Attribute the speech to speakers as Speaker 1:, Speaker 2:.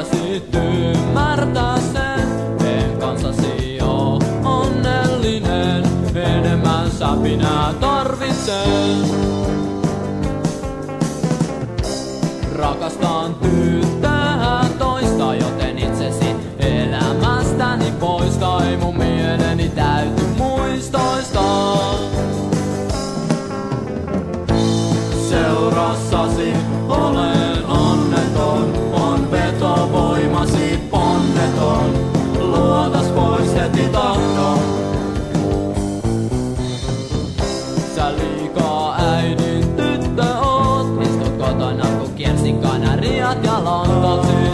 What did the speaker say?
Speaker 1: kanssasi ymmärtää sen. Teen kanssasi oo onnellinen, enemmän säpinää tarvitsen. Rakastan tyttöä toista, joten itsesi elämästäni poista ei mun sä liikaa äidin tyttö oot. Istut kotona kun kiersin kanariat ja lantasit.